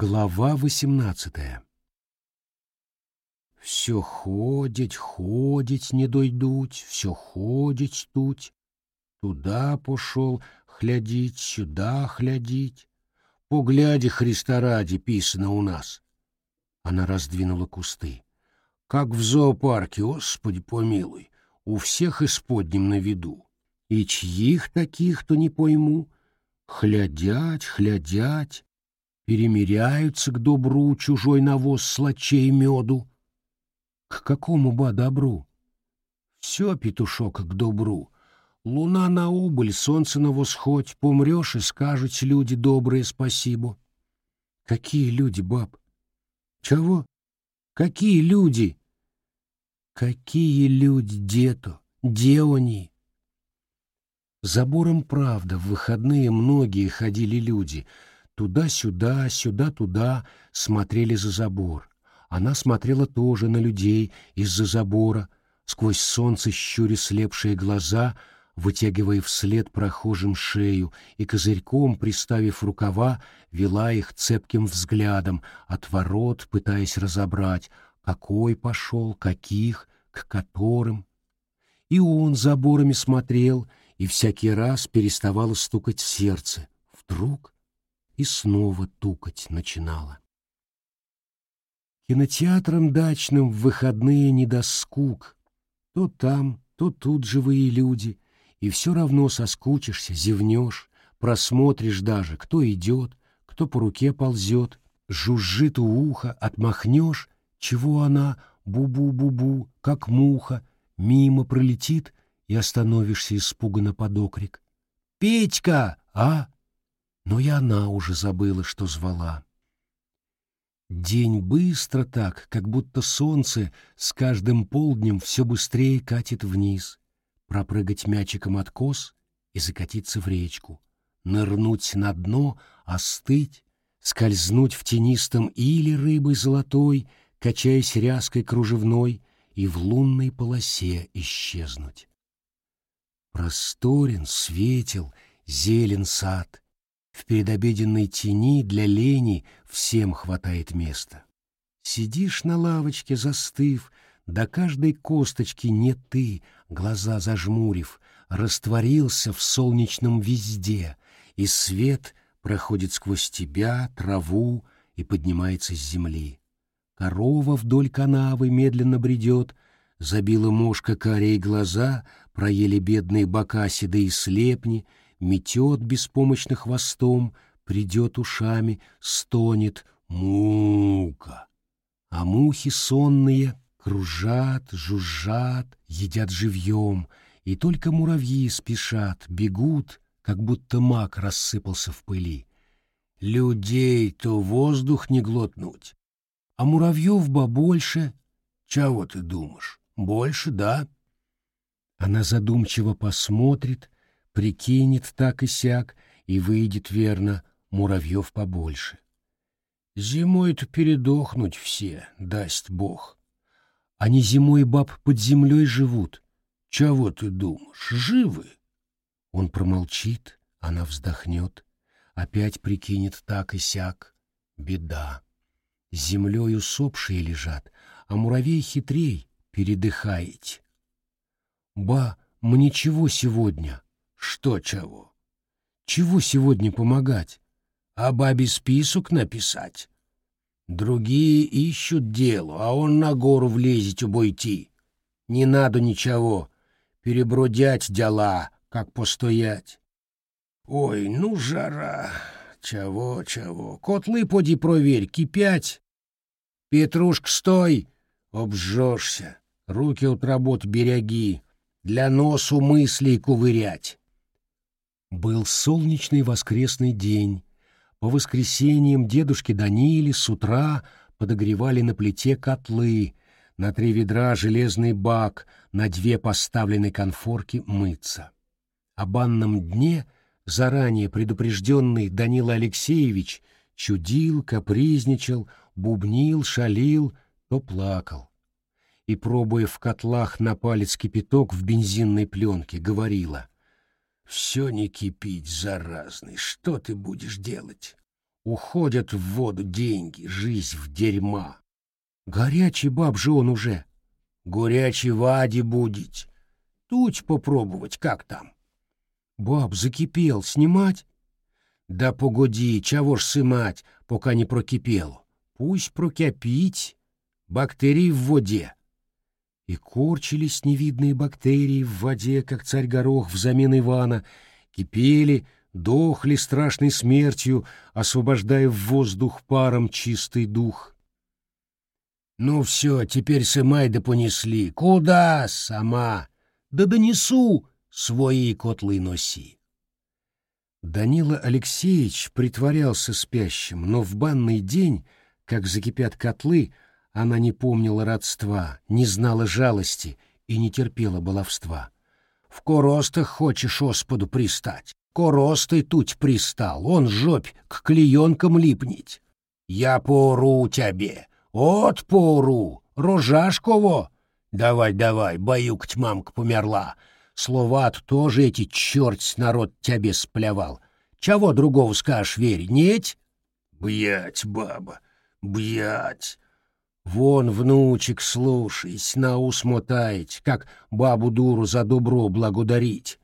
Глава восемнадцатая Все ходить, ходить не дойдуть, все ходить тут. Туда пошел, хлядить, сюда хлядить. Погляди, Христа ради, писано у нас. Она раздвинула кусты. Как в зоопарке, Господи помилуй, у всех исподним на виду. И чьих таких-то не пойму. Хлядять, хлядять, перемиряются к добру чужой навоз слачей меду. К какому ба добру? Все, петушок, к добру. Луна на убыль, солнце на восходь, помрешь и скажут люди добрые спасибо. Какие люди, баб? Чего? Какие люди? Какие люди, дето? Де они? Забором правда, в выходные многие ходили люди — Туда-сюда, сюда-туда смотрели за забор. Она смотрела тоже на людей из-за забора, сквозь солнце щуря слепшие глаза, вытягивая вслед прохожим шею и козырьком, приставив рукава, вела их цепким взглядом, от ворот пытаясь разобрать, какой пошел, каких, к которым. И он заборами смотрел, и всякий раз переставало стукать сердце. Вдруг и снова тукать начинала. Кинотеатром дачным в выходные не до скук. То там, то тут живые люди, и все равно соскучишься, зевнешь, просмотришь даже, кто идет, кто по руке ползет, жужжит у уха, отмахнешь, чего она, бу-бу-бу-бу, как муха, мимо пролетит и остановишься испуганно под окрик. «Петька! А? Но и она уже забыла, что звала. День быстро так, как будто солнце с каждым полднем все быстрее катит вниз, пропрыгать мячиком откос и закатиться в речку, нырнуть на дно, остыть, скользнуть в тенистом иле рыбой золотой, качаясь ряской кружевной, и в лунной полосе исчезнуть. Просторен, светел, зелен сад — в передобеденной тени для лени всем хватает места. Сидишь на лавочке, застыв, до каждой косточки не ты, глаза зажмурив, растворился в солнечном везде, и свет проходит сквозь тебя, траву и поднимается с земли. Корова вдоль канавы медленно бредет, забила мошка карие глаза, проели бедные бока седые слепни, метет беспомощно хвостом, придет ушами, стонет «Мука!». А мухи сонные кружат, жужжат, едят живьем, и только муравьи спешат, бегут, как будто мак рассыпался в пыли. Людей-то воздух не глотнуть, а муравьев ба больше. Чего ты думаешь? Больше, да? Она задумчиво посмотрит, прикинет так и сяк, и выйдет верно, муравьев побольше. Зимой-то передохнуть все, даст Бог. Они зимой баб под землей живут. Чего ты думаешь, живы? Он промолчит, она вздохнет, опять прикинет так и сяк. Беда. Землей усопшие лежат, а муравей хитрей, передыхаете. Ба, мне чего сегодня? Что чего? Чего сегодня помогать? А бабе список написать? Другие ищут дело, а он на гору влезет убойти. Не надо ничего, перебродять дела, как постоять. Ой, ну жара, чего, чего, котлы поди проверь, кипять. Петрушка, стой, обжжешься, руки от работ береги, для носу мыслей кувырять. Был солнечный воскресный день. По воскресеньям дедушки Данили с утра подогревали на плите котлы, на три ведра железный бак, на две поставленные конфорки мыться. О банном дне заранее предупрежденный Данила Алексеевич чудил, капризничал, бубнил, шалил, то плакал. И, пробуя в котлах на палец кипяток в бензинной пленке, говорила — все не кипить, заразный, что ты будешь делать? Уходят в воду деньги, жизнь в дерьма. Горячий баб же он уже. Горячий вади будет. Тут попробовать, как там. Баб закипел, снимать? Да погоди, чего ж сымать, пока не прокипел. Пусть прокипить. Бактерии в воде. И корчились невидные бактерии в воде, как царь Горох взамен Ивана, кипели, дохли страшной смертью, освобождая в воздух паром чистый дух. Ну все, теперь сымай да понесли. Куда сама? Да донесу, свои котлы носи. Данила Алексеевич притворялся спящим, но в банный день, как закипят котлы, она не помнила родства, не знала жалости и не терпела баловства. В коростах хочешь Господу пристать, коростой тут пристал, он жопь к клеенкам липнить. Я пору тебе, от пору, рожашково. Давай, давай, баюкать мамка померла. Слова-то тоже эти черт народ тебе сплявал. Чего другого скажешь, верь, нет? Бьять, баба, бьять. Вон, внучек, слушайсь, на ус мотаять, как бабу-дуру за добро благодарить.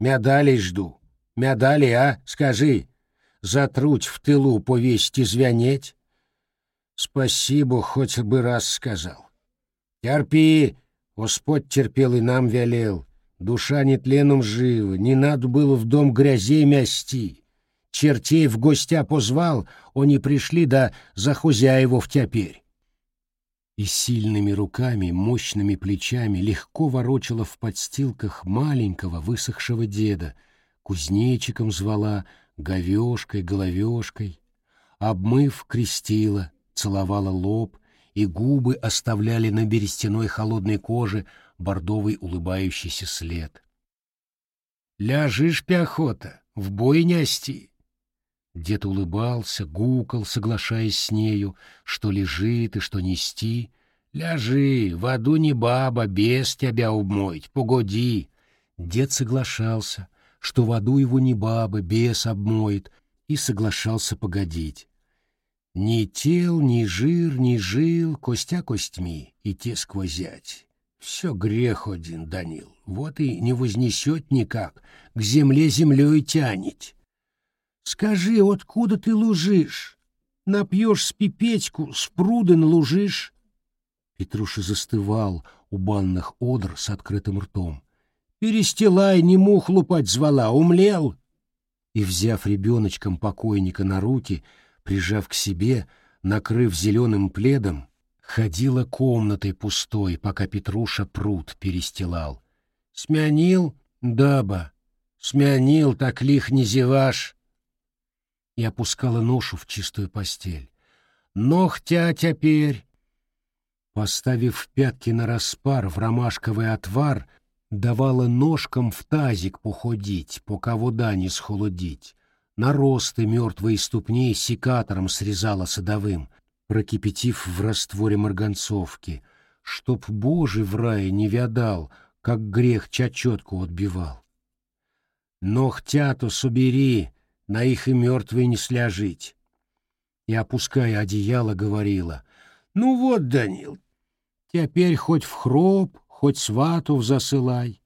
Мядали жду. Мядали, а? Скажи. Затруть в тылу повесить и звянеть? Спасибо, хоть бы раз сказал. Терпи, Господь терпел и нам велел. Душа нетленом жива, не надо было в дом грязей мясти. Чертей в гостя позвал, они пришли, да за хозяевов теперь. И сильными руками, мощными плечами легко ворочала в подстилках маленького высохшего деда, кузнечиком звала, говешкой, головешкой. Обмыв, крестила, целовала лоб, и губы оставляли на берестяной холодной коже бордовый улыбающийся след. «Ляжишь, пяхота, в бой не ости!» Дед улыбался, гукал, соглашаясь с нею, что лежит и что нести. «Ляжи, в аду не баба, без тебя обмоить, погоди!» Дед соглашался, что в аду его не баба, бес обмоет, и соглашался погодить. Ни тел, ни жир, ни жил, костя костьми, и те сквозять. Все грех один, Данил, вот и не вознесет никак, к земле землей тянет. Скажи, откуда ты лужишь? Напьешь с пипечку, с пруда налужишь? Петруша застывал у банных одр с открытым ртом. Перестилай, не мух лупать звала, умлел. И, взяв ребеночком покойника на руки, прижав к себе, накрыв зеленым пледом, ходила комнатой пустой, пока Петруша пруд перестилал. «Смянил, даба, смянил, так лих не зеваш!» И опускала ношу в чистую постель. «Ногтя теперь!» Поставив пятки на распар в ромашковый отвар, давала ножкам в тазик походить, пока вода не схолодить. Наросты мертвые ступней секатором срезала садовым, прокипятив в растворе марганцовки, чтоб Божий в рае не вядал, как грех чачетку отбивал. Ногтя-то собери, на их и мертвые не сляжить. И, опуская одеяло, говорила, «Ну вот, Данил, теперь хоть в хроп, хоть свату засылай».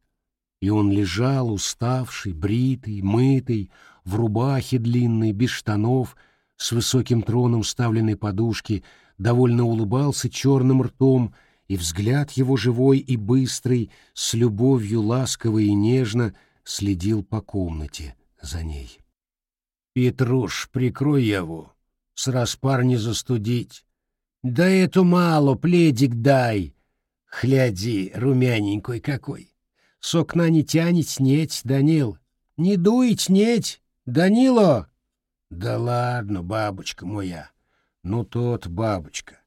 И он лежал, уставший, бритый, мытый, в рубахе длинной, без штанов, с высоким троном ставленной подушки, довольно улыбался черным ртом, и взгляд его живой и быстрый, с любовью ласково и нежно, следил по комнате за ней. «Петруш, прикрой его, с распар не застудить. Да эту мало, пледик дай. Хляди, румяненькой какой. С окна не тянет, нет, Данил. Не дует, нет, Данило!» Да ладно, бабочка моя. Ну тот, бабочка.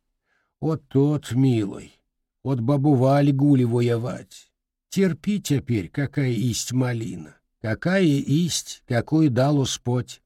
Вот тот, милый. От бабу Вали гули воевать. Терпи теперь, какая исть малина. Какая исть, какой дал Господь.